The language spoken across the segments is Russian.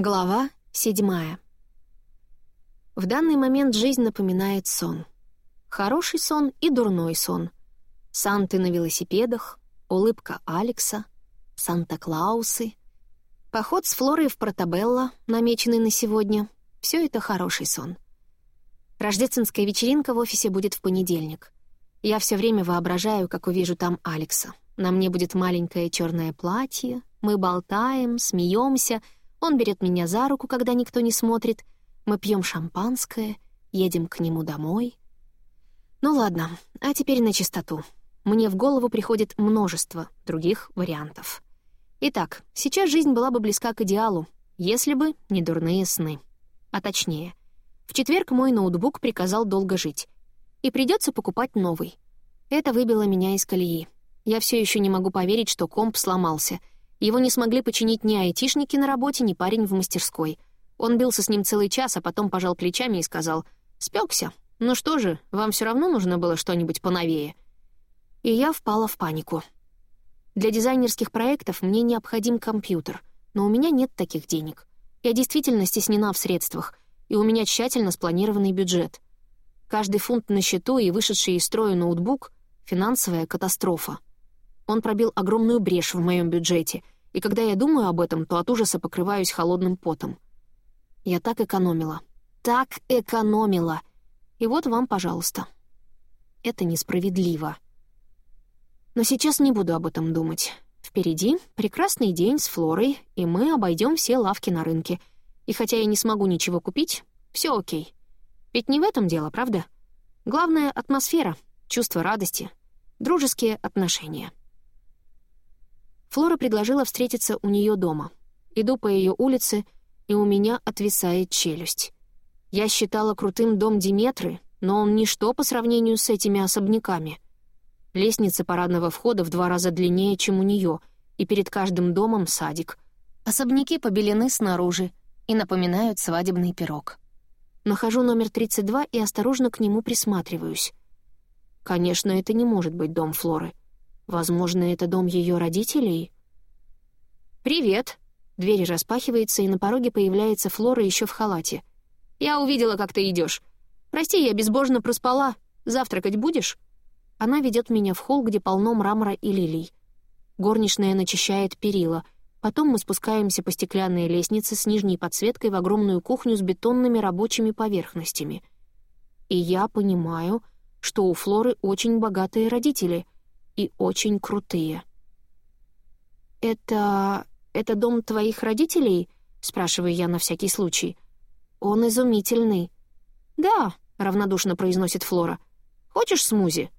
Глава седьмая. В данный момент жизнь напоминает сон. Хороший сон и дурной сон. Санты на велосипедах, улыбка Алекса, Санта-Клаусы, поход с Флорой в Портабелло, намеченный на сегодня — все это хороший сон. Рождественская вечеринка в офисе будет в понедельник. Я все время воображаю, как увижу там Алекса. На мне будет маленькое черное платье, мы болтаем, смеемся — он берет меня за руку, когда никто не смотрит. Мы пьем шампанское, едем к нему домой. Ну ладно, а теперь на чистоту. Мне в голову приходит множество других вариантов. Итак, сейчас жизнь была бы близка к идеалу, если бы не дурные сны. А точнее, в четверг мой ноутбук приказал долго жить. И придется покупать новый. Это выбило меня из колеи. Я все еще не могу поверить, что комп сломался — его не смогли починить ни айтишники на работе, ни парень в мастерской. Он бился с ним целый час, а потом пожал плечами и сказал «Спекся. Ну что же, вам все равно нужно было что-нибудь поновее». И я впала в панику. Для дизайнерских проектов мне необходим компьютер, но у меня нет таких денег. Я действительно стеснена в средствах, и у меня тщательно спланированный бюджет. Каждый фунт на счету и вышедший из строя ноутбук — финансовая катастрофа. Он пробил огромную брешь в моем бюджете, и когда я думаю об этом, то от ужаса покрываюсь холодным потом. Я так экономила. Так экономила. И вот вам, пожалуйста. Это несправедливо. Но сейчас не буду об этом думать. Впереди прекрасный день с Флорой, и мы обойдем все лавки на рынке. И хотя я не смогу ничего купить, все окей. Ведь не в этом дело, правда? Главное — атмосфера, чувство радости, дружеские отношения. Флора предложила встретиться у нее дома. Иду по ее улице, и у меня отвисает челюсть. Я считала крутым дом Диметры, но он ничто по сравнению с этими особняками. Лестница парадного входа в два раза длиннее, чем у нее, и перед каждым домом садик. Особняки побелены снаружи и напоминают свадебный пирог. Нахожу номер 32 и осторожно к нему присматриваюсь. Конечно, это не может быть дом Флоры. Возможно, это дом ее родителей? «Привет!» Дверь распахивается, и на пороге появляется Флора еще в халате. «Я увидела, как ты идешь. Прости, я безбожно проспала. Завтракать будешь?» Она ведет меня в холл, где полно мрамора и лилий. Горничная начищает перила. Потом мы спускаемся по стеклянной лестнице с нижней подсветкой в огромную кухню с бетонными рабочими поверхностями. И я понимаю, что у Флоры очень богатые родители — и очень крутые. «Это... это дом твоих родителей?» — спрашиваю я на всякий случай. «Он изумительный». «Да», — равнодушно произносит Флора. «Хочешь смузи?»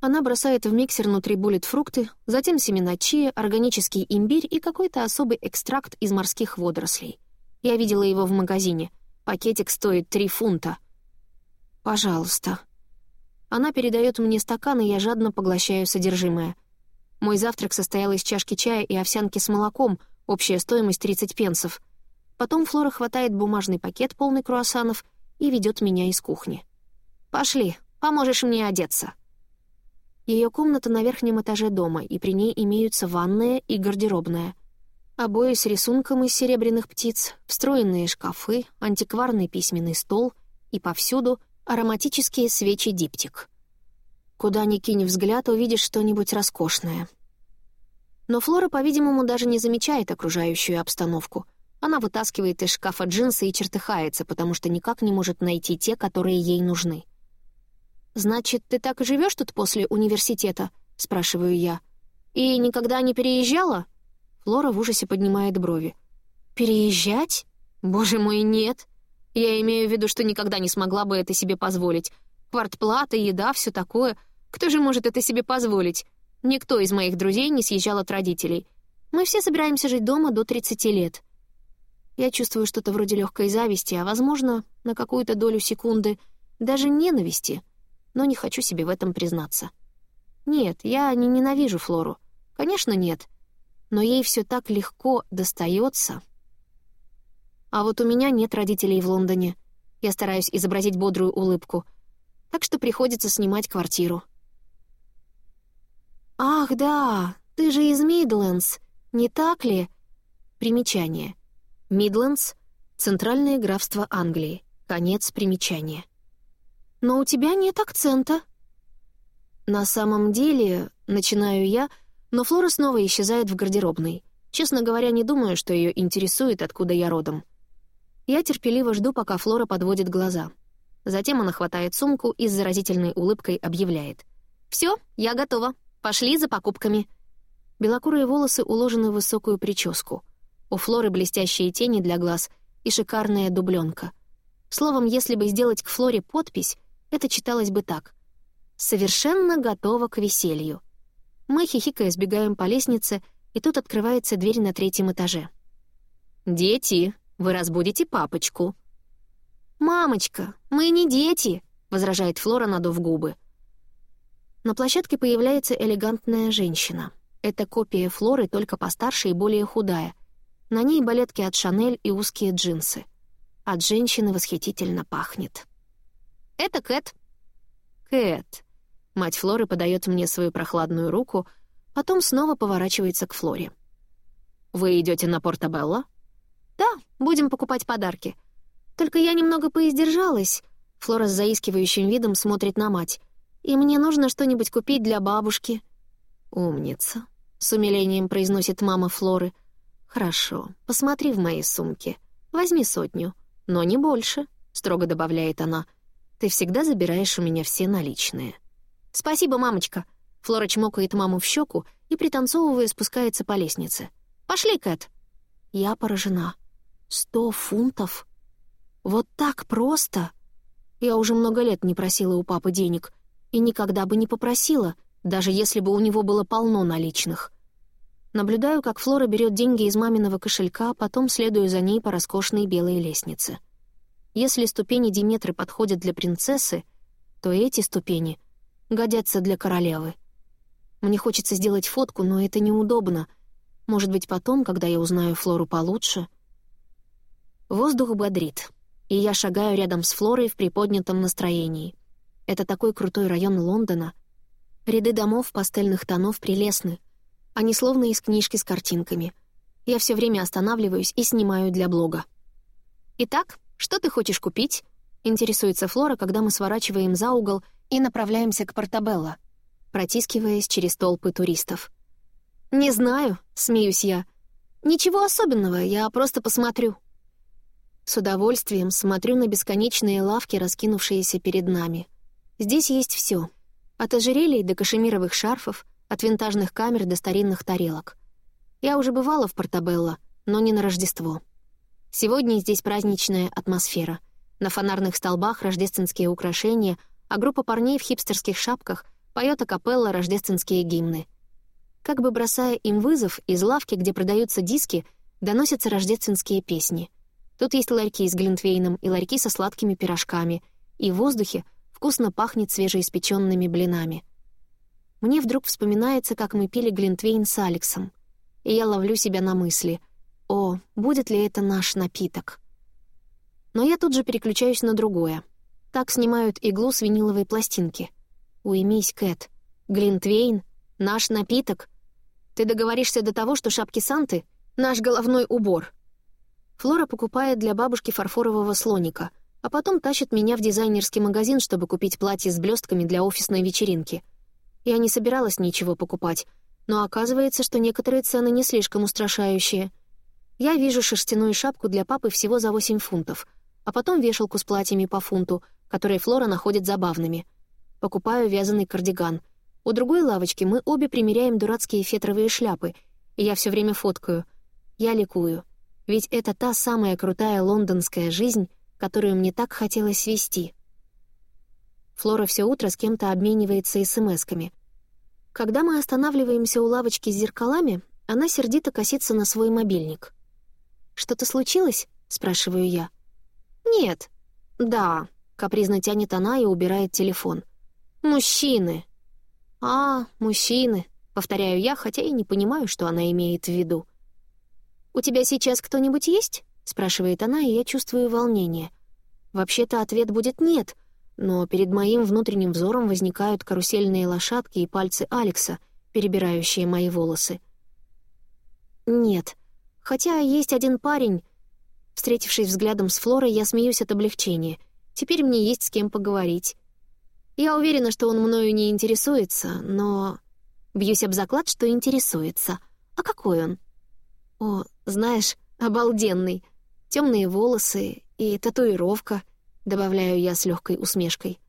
Она бросает в миксер внутри булит фрукты, затем семена чия, органический имбирь и какой-то особый экстракт из морских водорослей. Я видела его в магазине. Пакетик стоит три фунта. «Пожалуйста», она передает мне стакан, и я жадно поглощаю содержимое. Мой завтрак состоял из чашки чая и овсянки с молоком, общая стоимость 30 пенсов. Потом Флора хватает бумажный пакет, полный круассанов, и ведет меня из кухни. «Пошли, поможешь мне одеться». Ее комната на верхнем этаже дома, и при ней имеются ванная и гардеробная. Обои с рисунком из серебряных птиц, встроенные шкафы, антикварный письменный стол и повсюду ароматические свечи диптик. Куда ни кинь взгляд, увидишь что-нибудь роскошное. Но Флора, по-видимому, даже не замечает окружающую обстановку. Она вытаскивает из шкафа джинсы и чертыхается, потому что никак не может найти те, которые ей нужны. «Значит, ты так и живешь тут после университета?» — спрашиваю я. «И никогда не переезжала?» Флора в ужасе поднимает брови. «Переезжать? Боже мой, нет!» Я имею в виду, что никогда не смогла бы это себе позволить. Квартплата, еда, все такое. Кто же может это себе позволить? Никто из моих друзей не съезжал от родителей. Мы все собираемся жить дома до 30 лет. Я чувствую что-то вроде легкой зависти, а, возможно, на какую-то долю секунды даже ненависти, но не хочу себе в этом признаться. Нет, я не ненавижу Флору. Конечно, нет. Но ей все так легко достается. А вот у меня нет родителей в Лондоне. Я стараюсь изобразить бодрую улыбку. Так что приходится снимать квартиру. «Ах, да, ты же из Мидлендс, не так ли?» Примечание. Мидлендс — центральное графство Англии. Конец примечания. «Но у тебя нет акцента». «На самом деле...» — начинаю я, но Флора снова исчезает в гардеробной. Честно говоря, не думаю, что ее интересует, откуда я родом. Я терпеливо жду, пока Флора подводит глаза. Затем она хватает сумку и с заразительной улыбкой объявляет. «Все, я готова. Пошли за покупками». Белокурые волосы уложены в высокую прическу. У Флоры блестящие тени для глаз и шикарная дубленка. Словом, если бы сделать к Флоре подпись, это читалось бы так. «Совершенно готова к веселью». Мы, хихикая, сбегаем по лестнице, и тут открывается дверь на третьем этаже. «Дети, вы разбудите папочку». «Мамочка, мы не дети», — возражает Флора, надув губы. На площадке появляется элегантная женщина. Это копия Флоры, только постарше и более худая. На ней балетки от Шанель и узкие джинсы. От женщины восхитительно пахнет. «Это Кэт». «Кэт». Мать Флоры подает мне свою прохладную руку, потом снова поворачивается к Флоре. «Вы идете на Портобелло?» «Да, будем покупать подарки. Только я немного поиздержалась». Флора с заискивающим видом смотрит на мать. «И мне нужно что-нибудь купить для бабушки». «Умница», — с умилением произносит мама Флоры. «Хорошо, посмотри в моей сумке. Возьми сотню, но не больше», — строго добавляет она. «Ты всегда забираешь у меня все наличные». «Спасибо, мамочка». Флора чмокает маму в щеку и, пританцовывая, спускается по лестнице. «Пошли, Кэт». Я поражена. «Сто фунтов? Вот так просто?» Я уже много лет не просила у папы денег и никогда бы не попросила — даже если бы у него было полно наличных. Наблюдаю, как Флора берет деньги из маминого кошелька, а потом следую за ней по роскошной белой лестнице. Если ступени Диметры подходят для принцессы, то эти ступени годятся для королевы. Мне хочется сделать фотку, но это неудобно. Может быть, потом, когда я узнаю Флору получше. Воздух бодрит, и я шагаю рядом с Флорой в приподнятом настроении. Это такой крутой район Лондона — Ряды домов пастельных тонов прелестны. Они словно из книжки с картинками. Я все время останавливаюсь и снимаю для блога. «Итак, что ты хочешь купить?» — интересуется Флора, когда мы сворачиваем за угол и направляемся к Портабелло, протискиваясь через толпы туристов. «Не знаю», — смеюсь я. «Ничего особенного, я просто посмотрю». С удовольствием смотрю на бесконечные лавки, раскинувшиеся перед нами. Здесь есть все от ожерелий до кашемировых шарфов, от винтажных камер до старинных тарелок. Я уже бывала в Портабелло, но не на Рождество. Сегодня здесь праздничная атмосфера. На фонарных столбах рождественские украшения, а группа парней в хипстерских шапках поет акапелла рождественские гимны. Как бы бросая им вызов, из лавки, где продаются диски, доносятся рождественские песни. Тут есть ларьки с глинтвейном и ларьки со сладкими пирожками, и в воздухе — вкусно пахнет свежеиспеченными блинами. Мне вдруг вспоминается, как мы пили глинтвейн с Алексом, и я ловлю себя на мысли «О, будет ли это наш напиток?» Но я тут же переключаюсь на другое. Так снимают иглу с виниловой пластинки. «Уймись, Кэт. Глинтвейн — наш напиток. Ты договоришься до того, что шапки Санты — наш головной убор». Флора покупает для бабушки фарфорового слоника — а потом тащит меня в дизайнерский магазин, чтобы купить платье с блестками для офисной вечеринки. Я не собиралась ничего покупать, но оказывается, что некоторые цены не слишком устрашающие. Я вижу шерстяную шапку для папы всего за 8 фунтов, а потом вешалку с платьями по фунту, которые Флора находит забавными. Покупаю вязаный кардиган. У другой лавочки мы обе примеряем дурацкие фетровые шляпы, и я все время фоткаю. Я ликую. Ведь это та самая крутая лондонская жизнь, которую мне так хотелось вести. Флора все утро с кем-то обменивается смс-ками. Когда мы останавливаемся у лавочки с зеркалами, она сердито косится на свой мобильник. «Что-то случилось?» — спрашиваю я. «Нет». «Да», — капризно тянет она и убирает телефон. «Мужчины». «А, мужчины», — повторяю я, хотя и не понимаю, что она имеет в виду. «У тебя сейчас кто-нибудь есть?» — спрашивает она, и я чувствую волнение. Вообще-то ответ будет «нет», но перед моим внутренним взором возникают карусельные лошадки и пальцы Алекса, перебирающие мои волосы. «Нет. Хотя есть один парень, Встретившись взглядом с Флорой, я смеюсь от облегчения. Теперь мне есть с кем поговорить. Я уверена, что он мною не интересуется, но... Бьюсь об заклад, что интересуется. А какой он? О, знаешь, обалденный. Темные волосы и татуировка, добавляю я с легкой усмешкой.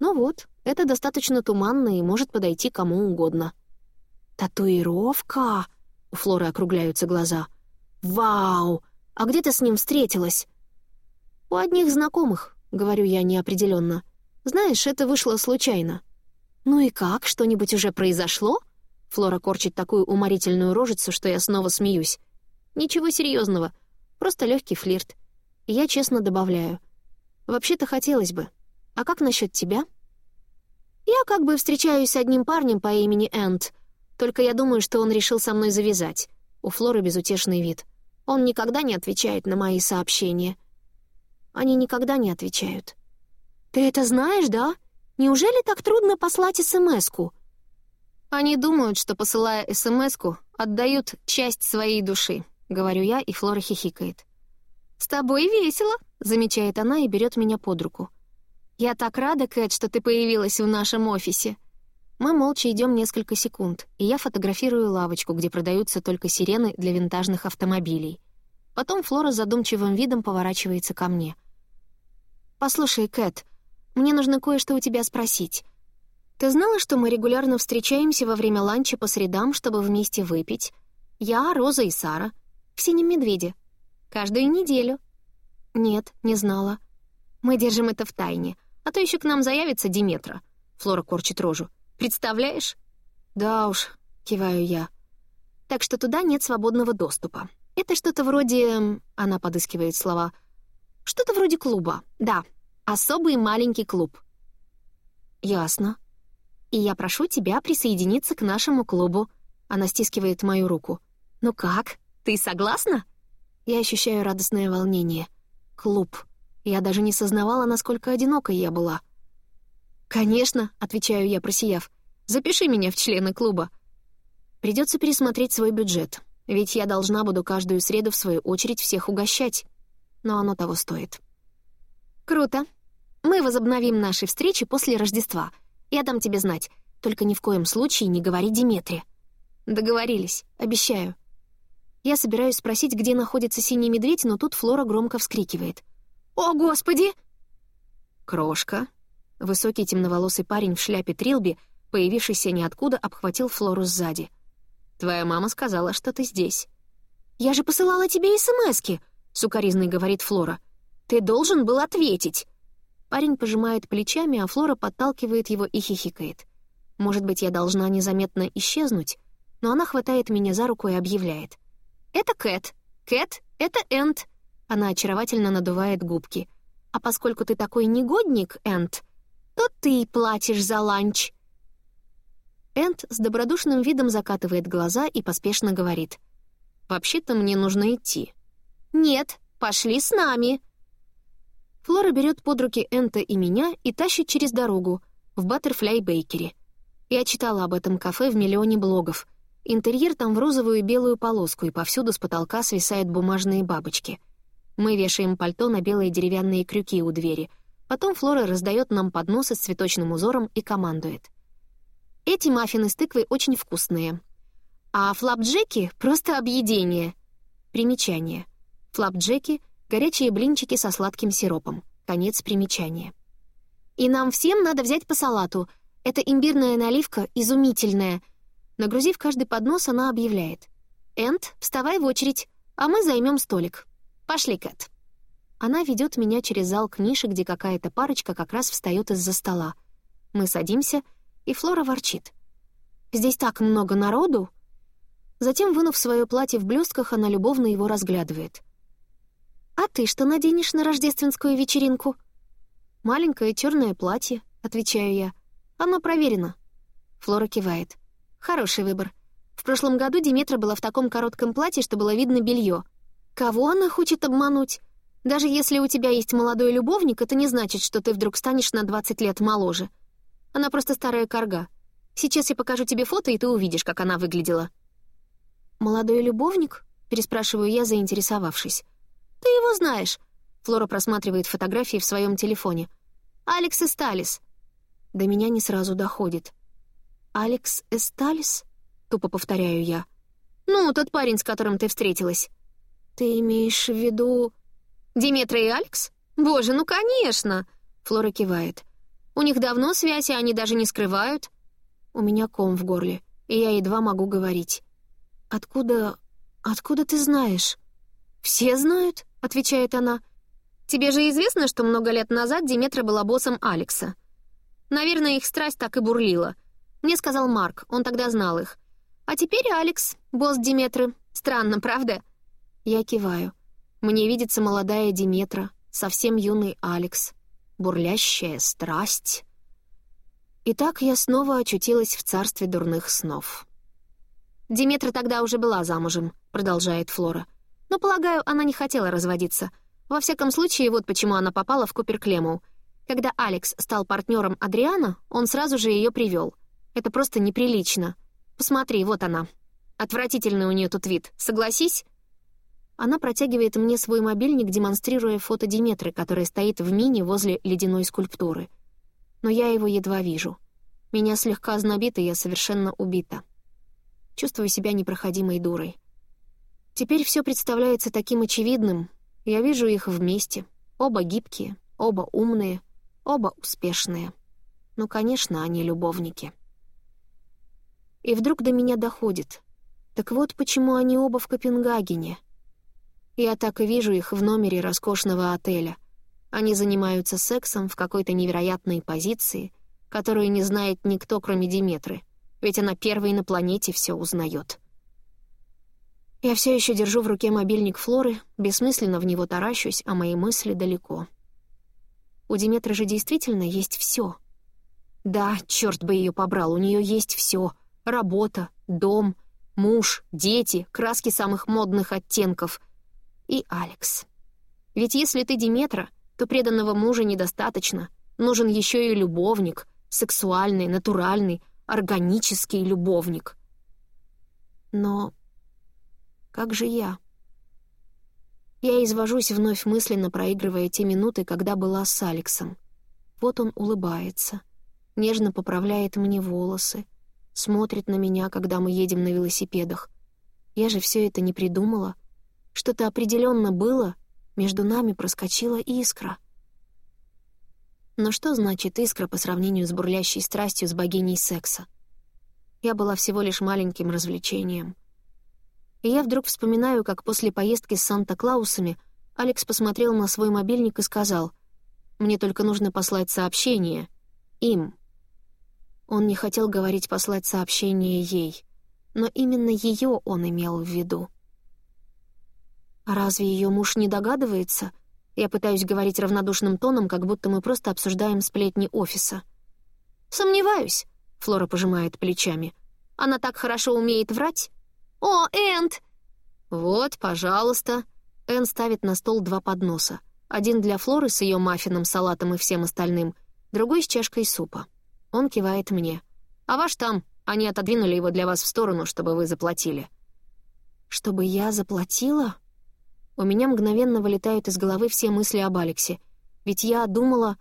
Ну вот, это достаточно туманно и может подойти кому угодно. «Татуировка?» — у Флоры округляются глаза. «Вау! А где ты с ним встретилась?» «У одних знакомых», — говорю я неопределенно. «Знаешь, это вышло случайно». «Ну и как? Что-нибудь уже произошло?» Флора корчит такую уморительную рожицу, что я снова смеюсь. «Ничего серьезного, просто легкий флирт». И я честно добавляю. «Вообще-то хотелось бы. А как насчет тебя?» «Я как бы встречаюсь с одним парнем по имени Энд, только я думаю, что он решил со мной завязать». У Флоры безутешный вид. Он никогда не отвечает на мои сообщения. Они никогда не отвечают. «Ты это знаешь, да? Неужели так трудно послать СМС-ку?» Они думают, что, посылая СМС-ку, отдают часть своей души, говорю я, и Флора хихикает. «С тобой весело», — замечает она и берет меня под руку. «Я так рада, Кэт, что ты появилась в нашем офисе». Мы молча идем несколько секунд, и я фотографирую лавочку, где продаются только сирены для винтажных автомобилей. Потом Флора задумчивым видом поворачивается ко мне. «Послушай, Кэт, мне нужно кое-что у тебя спросить. Ты знала, что мы регулярно встречаемся во время ланча по средам, чтобы вместе выпить? Я, Роза и Сара. В «Синем медведе». Каждую неделю. Нет, не знала. Мы держим это в тайне, а то еще к нам заявится Диметра. Флора корчит рожу. Представляешь? Да уж, киваю я. Так что туда нет свободного доступа. Это что-то вроде... Она подыскивает слова. Что-то вроде клуба. Да, особый маленький клуб. Ясно. И я прошу тебя присоединиться к нашему клубу. Она стискивает мою руку. Ну как, ты согласна? Я ощущаю радостное волнение. Клуб. Я даже не сознавала, насколько одинокой я была. «Конечно», — отвечаю я, просияв. «Запиши меня в члены клуба». Придется пересмотреть свой бюджет, ведь я должна буду каждую среду в свою очередь всех угощать. Но оно того стоит. «Круто. Мы возобновим наши встречи после Рождества. Я дам тебе знать. Только ни в коем случае не говори Диметре». «Договорились. Обещаю». Я собираюсь спросить, где находится синий медведь, но тут Флора громко вскрикивает. «О, Господи!» «Крошка», Высокий темноволосый парень в шляпе Трилби, появившийся ниоткуда, обхватил Флору сзади. «Твоя мама сказала, что ты здесь». «Я же посылала тебе СМСки», — сукоризной говорит Флора. «Ты должен был ответить». Парень пожимает плечами, а Флора подталкивает его и хихикает. Может быть, я должна незаметно исчезнуть, но она хватает меня за руку и объявляет. «Это Кэт. Кэт — это Энд». Она очаровательно надувает губки. «А поскольку ты такой негодник, Энд, то ты платишь за ланч». Энд с добродушным видом закатывает глаза и поспешно говорит. «Вообще-то мне нужно идти». «Нет, пошли с нами». Флора берет под руки Энта и меня и тащит через дорогу, в Баттерфляй Бейкере. Я читала об этом кафе в миллионе блогов. Интерьер там в розовую и белую полоску, и повсюду с потолка свисают бумажные бабочки. Мы вешаем пальто на белые деревянные крюки у двери — Потом Флора раздает нам подносы с цветочным узором и командует. Эти маффины с тыквой очень вкусные. А флапджеки — просто объедение. Примечание. Флапджеки — горячие блинчики со сладким сиропом. Конец примечания. И нам всем надо взять по салату. Это имбирная наливка изумительная. Нагрузив каждый поднос, она объявляет. «Энд, вставай в очередь, а мы займем столик. Пошли, Кэт». Она ведет меня через зал к нише, где какая-то парочка как раз встает из-за стола. Мы садимся, и Флора ворчит. «Здесь так много народу!» Затем, вынув свое платье в блестках, она любовно его разглядывает. «А ты что наденешь на рождественскую вечеринку?» «Маленькое черное платье», — отвечаю я. «Оно проверено». Флора кивает. «Хороший выбор. В прошлом году Диметра была в таком коротком платье, что было видно белье. Кого она хочет обмануть? Даже если у тебя есть молодой любовник, это не значит, что ты вдруг станешь на 20 лет моложе. Она просто старая корга. Сейчас я покажу тебе фото, и ты увидишь, как она выглядела». «Молодой любовник?» — переспрашиваю я, заинтересовавшись. «Ты его знаешь?» Флора просматривает фотографии в своем телефоне. «Алекс Эсталис». До меня не сразу доходит. «Алекс Эсталис?» — тупо повторяю я. «Ну, тот парень, с которым ты встретилась». «Ты имеешь в виду...» «Диметра и Алекс? Боже, ну конечно!» Флора кивает. «У них давно связь, и они даже не скрывают». У меня ком в горле, и я едва могу говорить. «Откуда... откуда ты знаешь?» «Все знают», — отвечает она. «Тебе же известно, что много лет назад Диметра была боссом Алекса. Наверное, их страсть так и бурлила. Мне сказал Марк, он тогда знал их. А теперь Алекс, босс Диметры. Странно, правда?» Я киваю. Мне видится молодая Диметра, совсем юный Алекс, бурлящая страсть. И так я снова очутилась в царстве дурных снов. «Диметра тогда уже была замужем», — продолжает Флора. «Но, полагаю, она не хотела разводиться. Во всяком случае, вот почему она попала в Куперклему. Когда Алекс стал партнером Адриана, он сразу же ее привел. Это просто неприлично. Посмотри, вот она. Отвратительный у нее тут вид, согласись?» Она протягивает мне свой мобильник, демонстрируя фото Диметры, которая стоит в мини возле ледяной скульптуры. Но я его едва вижу. Меня слегка знобит, и я совершенно убита. Чувствую себя непроходимой дурой. Теперь все представляется таким очевидным. Я вижу их вместе. Оба гибкие, оба умные, оба успешные. Ну, конечно, они любовники. И вдруг до меня доходит. Так вот почему они оба в Копенгагене. Я так и вижу их в номере роскошного отеля. Они занимаются сексом в какой-то невероятной позиции, которую не знает никто, кроме Диметры, ведь она первой на планете все узнает. Я все еще держу в руке мобильник Флоры, бессмысленно в него таращусь, а мои мысли далеко. У Диметры же действительно есть все. Да, черт бы ее побрал, у нее есть все: работа, дом, муж, дети, краски самых модных оттенков — и Алекс. Ведь если ты Диметра, то преданного мужа недостаточно. Нужен еще и любовник, сексуальный, натуральный, органический любовник. Но как же я? Я извожусь вновь мысленно, проигрывая те минуты, когда была с Алексом. Вот он улыбается, нежно поправляет мне волосы, смотрит на меня, когда мы едем на велосипедах. Я же все это не придумала. Что-то определенно было, между нами проскочила искра. Но что значит искра по сравнению с бурлящей страстью с богиней секса? Я была всего лишь маленьким развлечением. И я вдруг вспоминаю, как после поездки с Санта-Клаусами Алекс посмотрел на свой мобильник и сказал, «Мне только нужно послать сообщение. Им». Он не хотел говорить послать сообщение ей, но именно ее он имел в виду. Разве ее муж не догадывается? Я пытаюсь говорить равнодушным тоном, как будто мы просто обсуждаем сплетни офиса. «Сомневаюсь», — Флора пожимает плечами. «Она так хорошо умеет врать». «О, Энд!» «Вот, пожалуйста». Энн ставит на стол два подноса. Один для Флоры с ее маффином, салатом и всем остальным, другой с чашкой супа. Он кивает мне. «А ваш там? Они отодвинули его для вас в сторону, чтобы вы заплатили». «Чтобы я заплатила?» У меня мгновенно вылетают из головы все мысли об Алексе. Ведь я думала...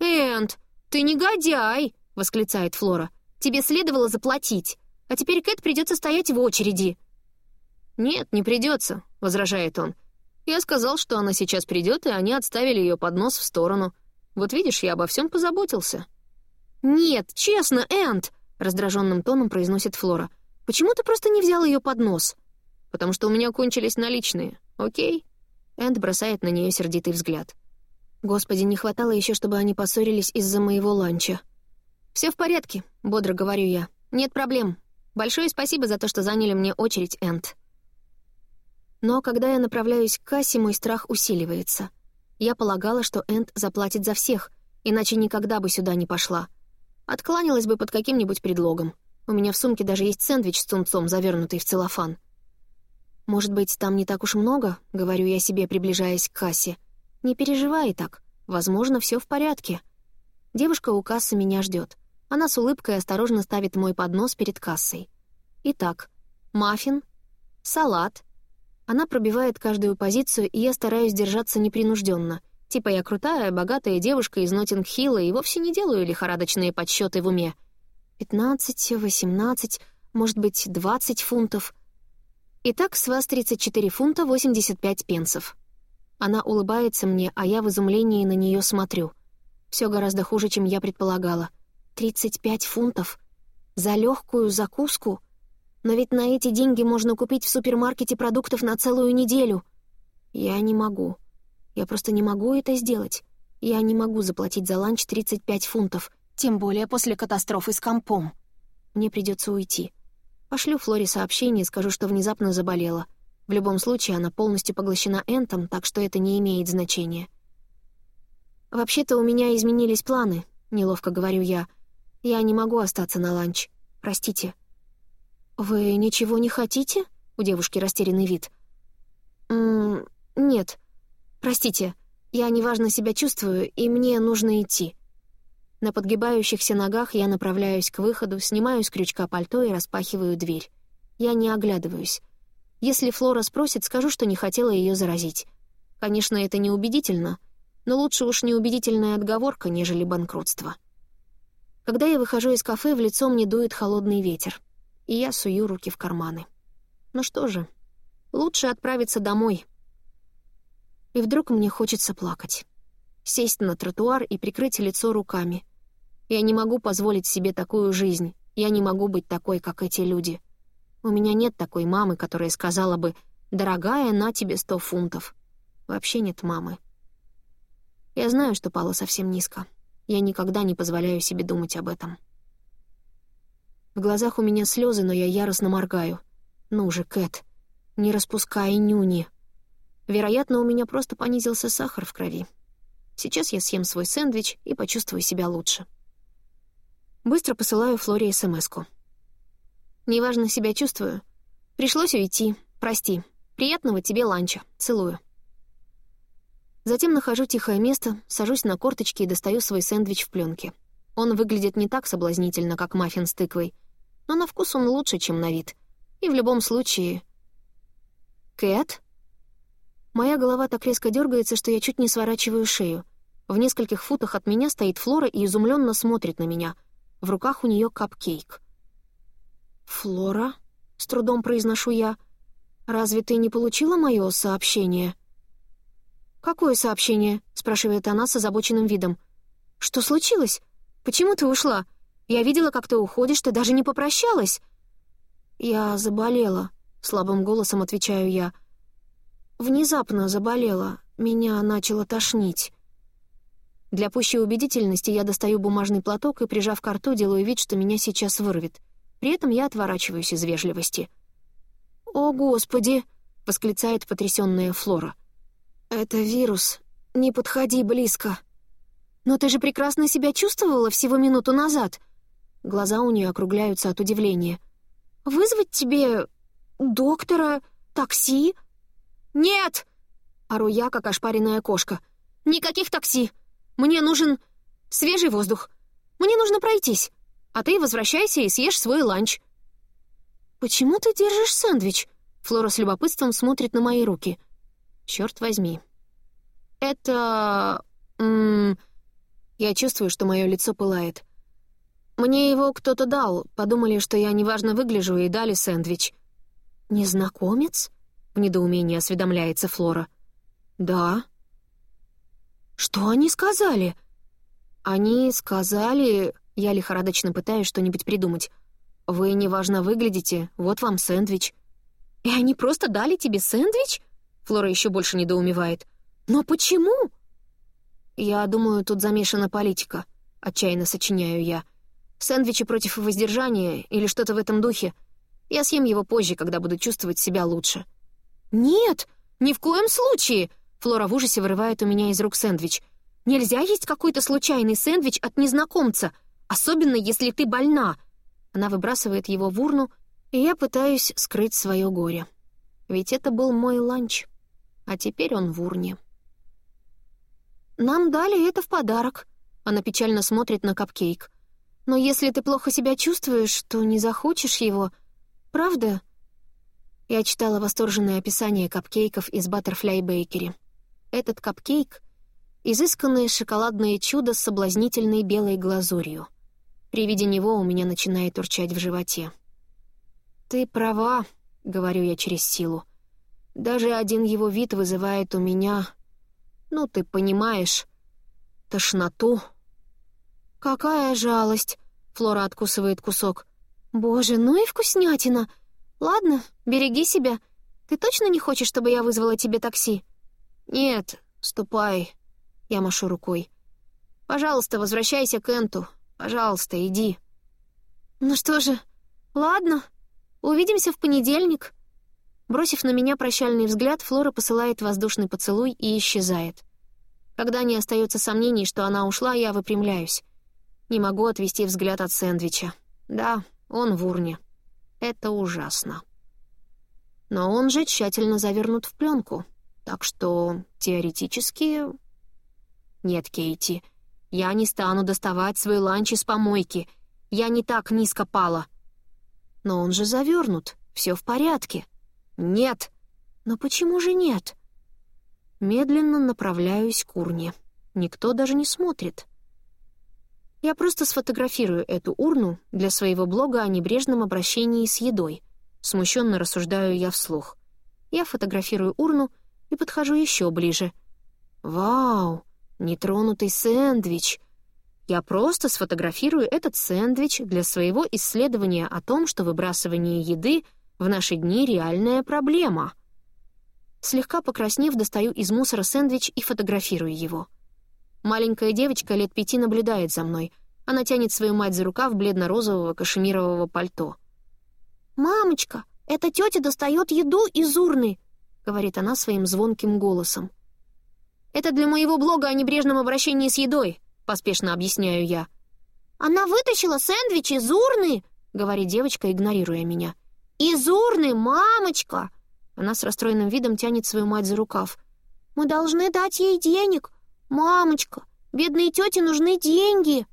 «Энд, ты негодяй!» — восклицает Флора. «Тебе следовало заплатить, а теперь Кэт придется стоять в очереди». «Нет, не придется», — возражает он. «Я сказал, что она сейчас придет, и они отставили ее поднос в сторону. Вот видишь, я обо всем позаботился». «Нет, честно, Энд!» — раздраженным тоном произносит Флора. «Почему ты просто не взял ее поднос?» «Потому что у меня кончились наличные. «Окей». Энд бросает на нее сердитый взгляд. «Господи, не хватало еще, чтобы они поссорились из-за моего ланча». Все в порядке», — бодро говорю я. «Нет проблем. Большое спасибо за то, что заняли мне очередь, Энд». Но когда я направляюсь к кассе, мой страх усиливается. Я полагала, что Энд заплатит за всех, иначе никогда бы сюда не пошла. Откланялась бы под каким-нибудь предлогом. У меня в сумке даже есть сэндвич с тунцом, завернутый в целлофан. «Может быть, там не так уж много?» — говорю я себе, приближаясь к кассе. «Не переживай так. Возможно, все в порядке». Девушка у кассы меня ждет. Она с улыбкой осторожно ставит мой поднос перед кассой. Итак, маффин, салат, Она пробивает каждую позицию, и я стараюсь держаться непринужденно. Типа я крутая, богатая девушка из Нотинг-Хилла и вовсе не делаю лихорадочные подсчеты в уме. Пятнадцать, восемнадцать, может быть, двадцать фунтов. Итак, с вас 34 фунта 85 пенсов. Она улыбается мне, а я в изумлении на нее смотрю. Все гораздо хуже, чем я предполагала. 35 фунтов? За легкую закуску? Но ведь на эти деньги можно купить в супермаркете продуктов на целую неделю. Я не могу. Я просто не могу это сделать. Я не могу заплатить за ланч 35 фунтов, тем более после катастрофы с компом. Мне придется уйти. Пошлю Флоре сообщение и скажу, что внезапно заболела. В любом случае, она полностью поглощена Энтом, так что это не имеет значения. «Вообще-то у меня изменились планы», — неловко говорю я. «Я не могу остаться на ланч. Простите». «Вы ничего не хотите?» — у девушки растерянный вид. «М -м «Нет. Простите, я неважно себя чувствую, и мне нужно идти». На подгибающихся ногах я направляюсь к выходу, снимаю с крючка пальто и распахиваю дверь. Я не оглядываюсь. Если Флора спросит, скажу, что не хотела ее заразить. Конечно, это неубедительно, но лучше уж неубедительная отговорка, нежели банкротство. Когда я выхожу из кафе, в лицо мне дует холодный ветер, и я сую руки в карманы. Ну что же, лучше отправиться домой. И вдруг мне хочется плакать. Сесть на тротуар и прикрыть лицо руками. Я не могу позволить себе такую жизнь. Я не могу быть такой, как эти люди. У меня нет такой мамы, которая сказала бы «Дорогая, на тебе сто фунтов». Вообще нет мамы. Я знаю, что пала совсем низко. Я никогда не позволяю себе думать об этом. В глазах у меня слезы, но я яростно моргаю. «Ну же, Кэт, не распускай нюни». Вероятно, у меня просто понизился сахар в крови. Сейчас я съем свой сэндвич и почувствую себя лучше. Быстро посылаю Флоре СМС-ку. Неважно себя чувствую. Пришлось уйти. Прости. Приятного тебе ланча. Целую. Затем нахожу тихое место, сажусь на корточки и достаю свой сэндвич в пленке. Он выглядит не так соблазнительно, как маффин с тыквой, но на вкус он лучше, чем на вид. И в любом случае... «Кэт?» Моя голова так резко дергается, что я чуть не сворачиваю шею. В нескольких футах от меня стоит Флора и изумленно смотрит на меня. В руках у нее капкейк. «Флора?» — с трудом произношу я. «Разве ты не получила мое сообщение?» «Какое сообщение?» — спрашивает она с озабоченным видом. «Что случилось? Почему ты ушла? Я видела, как ты уходишь, ты даже не попрощалась». «Я заболела», — слабым голосом отвечаю я. «Внезапно заболела. Меня начало тошнить». Для пущей убедительности я достаю бумажный платок и, прижав к рту, делаю вид, что меня сейчас вырвет. При этом я отворачиваюсь из вежливости. «О, Господи!» — восклицает потрясённая Флора. «Это вирус. Не подходи близко». «Но ты же прекрасно себя чувствовала всего минуту назад». Глаза у нее округляются от удивления. «Вызвать тебе... доктора? Такси?» «Нет!» — ору я, как ошпаренная кошка. «Никаких такси! Мне нужен свежий воздух. Мне нужно пройтись а ты возвращайся и съешь свой ланч». «Почему ты держишь сэндвич?» Флора с любопытством смотрит на мои руки. Черт возьми. «Это... М -м... Я чувствую, что мое лицо пылает. Мне его кто-то дал, подумали, что я неважно выгляжу, и дали сэндвич». «Незнакомец?» — в недоумении осведомляется Флора. «Да». «Что они сказали?» «Они сказали...» Я лихорадочно пытаюсь что-нибудь придумать. «Вы неважно выглядите, вот вам сэндвич». «И они просто дали тебе сэндвич?» Флора еще больше недоумевает. «Но почему?» «Я думаю, тут замешана политика», — отчаянно сочиняю я. «Сэндвичи против воздержания или что-то в этом духе. Я съем его позже, когда буду чувствовать себя лучше». «Нет, ни в коем случае!» Флора в ужасе вырывает у меня из рук сэндвич. «Нельзя есть какой-то случайный сэндвич от незнакомца. Особенно, если ты больна!» Она выбрасывает его в урну, и я пытаюсь скрыть свое горе. Ведь это был мой ланч, а теперь он в урне. «Нам дали это в подарок», — она печально смотрит на капкейк. «Но если ты плохо себя чувствуешь, то не захочешь его. Правда?» Я читала восторженное описание капкейков из Butterfly Bakery. Этот капкейк — изысканное шоколадное чудо с соблазнительной белой глазурью. При виде него у меня начинает урчать в животе. «Ты права», — говорю я через силу. «Даже один его вид вызывает у меня... Ну, ты понимаешь, тошноту». «Какая жалость!» — Флора откусывает кусок. «Боже, ну и вкуснятина! Ладно, береги себя. Ты точно не хочешь, чтобы я вызвала тебе такси?» «Нет, ступай», — я машу рукой. «Пожалуйста, возвращайся к Энту. Пожалуйста, иди». «Ну что же, ладно, увидимся в понедельник». Бросив на меня прощальный взгляд, Флора посылает воздушный поцелуй и исчезает. Когда не остается сомнений, что она ушла, я выпрямляюсь. Не могу отвести взгляд от сэндвича. Да, он в урне. Это ужасно. Но он же тщательно завернут в пленку. Так что, теоретически... Нет, Кейти, я не стану доставать свой ланч из помойки. Я не так низко пала. Но он же завернут, все в порядке. Нет. Но почему же нет? Медленно направляюсь к урне. Никто даже не смотрит. Я просто сфотографирую эту урну для своего блога о небрежном обращении с едой. Смущенно рассуждаю я вслух. Я фотографирую урну — и подхожу еще ближе. «Вау! Нетронутый сэндвич!» Я просто сфотографирую этот сэндвич для своего исследования о том, что выбрасывание еды в наши дни — реальная проблема. Слегка покраснев, достаю из мусора сэндвич и фотографирую его. Маленькая девочка лет пяти наблюдает за мной. Она тянет свою мать за рукав бледно-розового кашемирового пальто. «Мамочка, эта тетя достает еду из урны!» — говорит она своим звонким голосом. «Это для моего блога о небрежном обращении с едой», — поспешно объясняю я. «Она вытащила сэндвич из урны», — говорит девочка, игнорируя меня. «Из урны, мамочка!» Она с расстроенным видом тянет свою мать за рукав. «Мы должны дать ей денег. Мамочка, бедной тете нужны деньги!»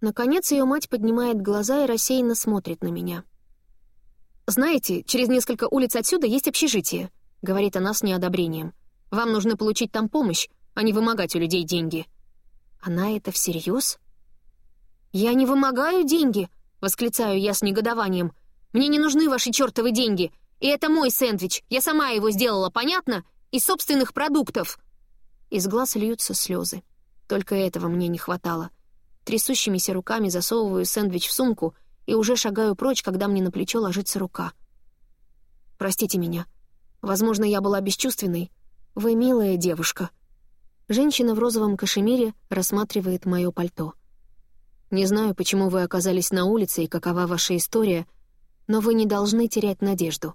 Наконец ее мать поднимает глаза и рассеянно смотрит на меня. «Знаете, через несколько улиц отсюда есть общежитие», — говорит она с неодобрением. «Вам нужно получить там помощь, а не вымогать у людей деньги». «Она это всерьез?» «Я не вымогаю деньги», — восклицаю я с негодованием. «Мне не нужны ваши чертовы деньги. И это мой сэндвич. Я сама его сделала, понятно? Из собственных продуктов». Из глаз льются слезы. Только этого мне не хватало. Трясущимися руками засовываю сэндвич в сумку — и уже шагаю прочь, когда мне на плечо ложится рука. «Простите меня. Возможно, я была бесчувственной. Вы милая девушка». Женщина в розовом кашемире рассматривает мое пальто. «Не знаю, почему вы оказались на улице и какова ваша история, но вы не должны терять надежду.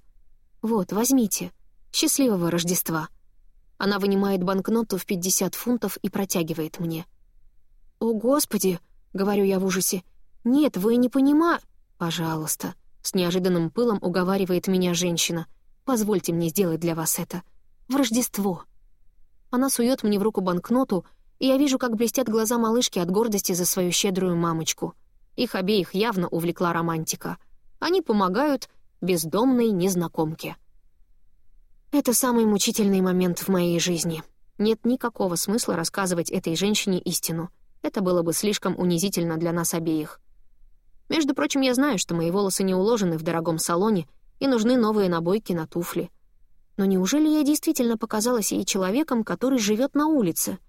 Вот, возьмите. Счастливого Рождества». Она вынимает банкноту в 50 фунтов и протягивает мне. «О, Господи!» — говорю я в ужасе. «Нет, вы не понима...» «Пожалуйста», — с неожиданным пылом уговаривает меня женщина. «Позвольте мне сделать для вас это. В Рождество». Она сует мне в руку банкноту, и я вижу, как блестят глаза малышки от гордости за свою щедрую мамочку. Их обеих явно увлекла романтика. Они помогают бездомной незнакомке. Это самый мучительный момент в моей жизни. Нет никакого смысла рассказывать этой женщине истину. Это было бы слишком унизительно для нас обеих. Между прочим, я знаю, что мои волосы не уложены в дорогом салоне и нужны новые набойки на туфли. Но неужели я действительно показалась ей человеком, который живет на улице?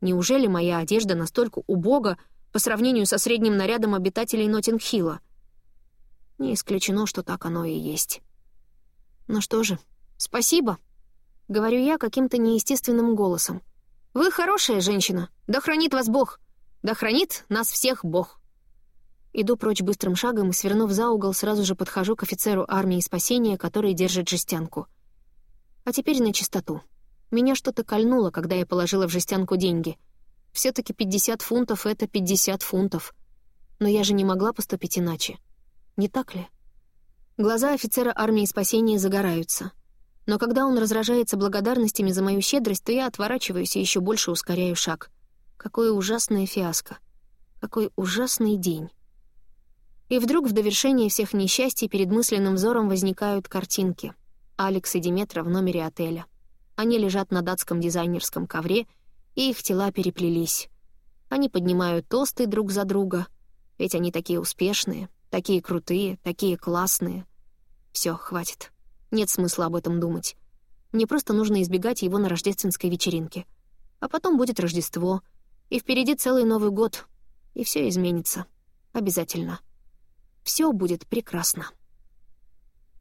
Неужели моя одежда настолько убога по сравнению со средним нарядом обитателей Нотинг-Хилла? Не исключено, что так оно и есть. Ну что же, спасибо, — говорю я каким-то неестественным голосом. Вы хорошая женщина, да хранит вас Бог, да хранит нас всех Бог. Иду прочь быстрым шагом и, свернув за угол, сразу же подхожу к офицеру армии спасения, который держит жестянку. А теперь на чистоту. Меня что-то кольнуло, когда я положила в жестянку деньги. все таки 50 фунтов — это 50 фунтов. Но я же не могла поступить иначе. Не так ли? Глаза офицера армии спасения загораются. Но когда он разражается благодарностями за мою щедрость, то я отворачиваюсь и еще больше ускоряю шаг. Какое ужасное фиаско. Какой ужасный день. И вдруг в довершении всех несчастий перед мысленным взором возникают картинки. Алекс и Диметра в номере отеля. Они лежат на датском дизайнерском ковре, и их тела переплелись. Они поднимают тосты друг за друга, ведь они такие успешные, такие крутые, такие классные. Все, хватит. Нет смысла об этом думать. Мне просто нужно избегать его на рождественской вечеринке. А потом будет Рождество, и впереди целый Новый год, и все изменится. Обязательно. Все будет прекрасно.